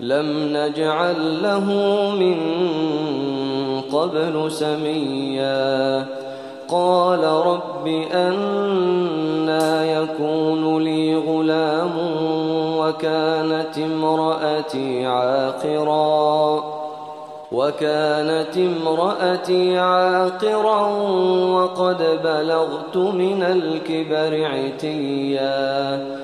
لم نجعل له من قبل سميا. قال رب أنا يكون لي غلام وكانت امرأتي عاقرا. وكانت امرأتي عاقرا وقد بلغت من الكبر عتيا.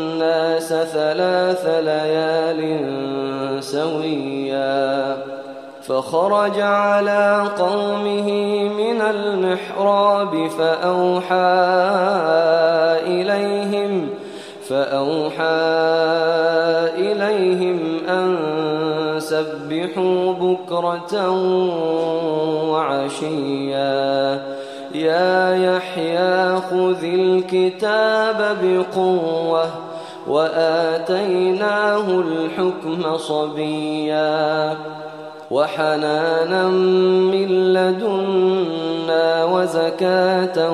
ثلاث ليال سويا فخرج على قومه من المحراب فأوحى إليهم فأوحى إليهم أن سبحوا بكرة وعشيا. يا يحيى خذ الكتاب بقوة وآتيناه الحكم صبيا وحنانا من لدنا وزكاة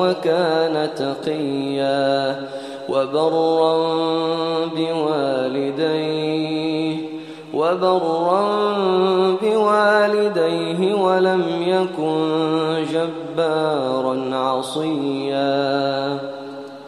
وكان تقيا وبرا بوالديه وبرا بوالديه ولم يكن جبارا عصيا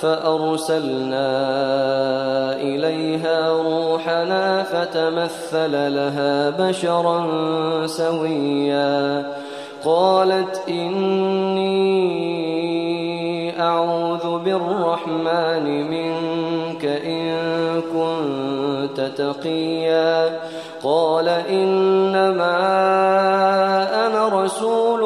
فأرسلنا إليها روحنا فتمثل لها بشرا سويا. قالت إني أعوذ بالرحمن منك إن كنت تقيا. قال إنما أنا رسول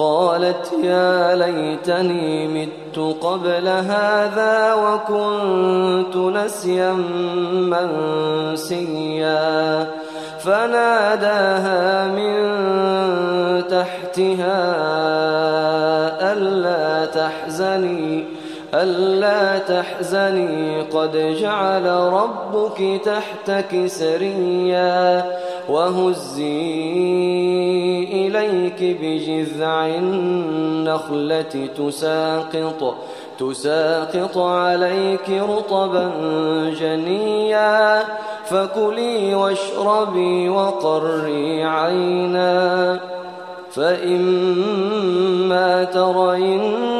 قالت يا ليتني مت قبل هذا وكنت نسيا منسيا. فناداها من تحتها ألا تحزني. ألا تحزني قد جعل ربك تحتك سريا وهزي إليك بجذع النخلة تساقط تساقط عليك رطبا جنيا فكلي واشربي وقري عينا فإما ترين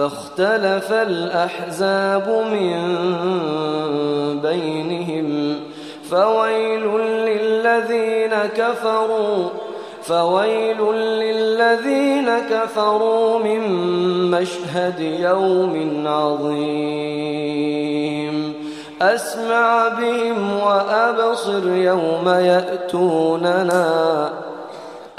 فاختلف الأحزاب من بينهم فويل للذين كفروا فويل للذين كفروا من مشهد يوم عظيم أسمع بهم وأبصر يوم يأتوننا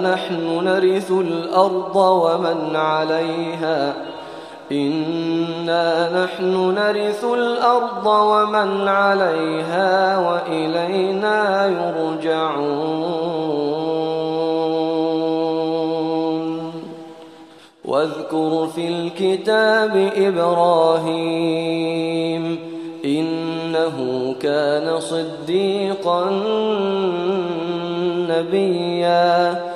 نحن نرث الأرض ومن عليها. إنا نحن نرث الأرض ومن عليها وإلينا يرجعون. واذكر في الكتاب إبراهيم إنه كان صديقا نبيا.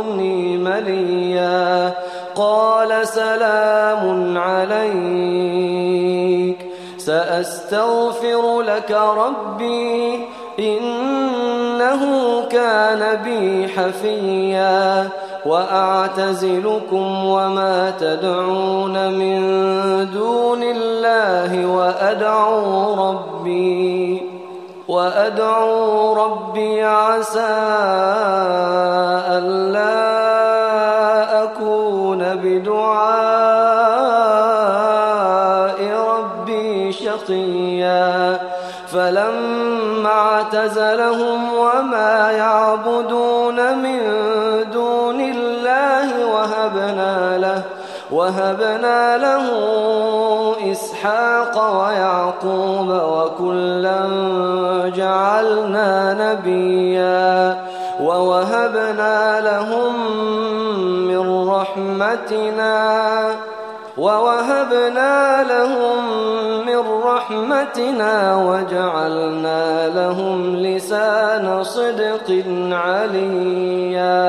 مليا قال سلام عليك. سأستغفر لك ربي. إنه كان بي حفيا. وأعتزلكم وما تدعون من دون الله وأدعو ربي. وأدعو ربي عسى فلما اعتزلهم وما يعبدون من دون الله وهبنا له وهبنا له إسحاق ويعقوب وكلا جعلنا نبيا ووهبنا لهم من رحمتنا رحمتنا وجعلنا لهم لسان صدق عليا.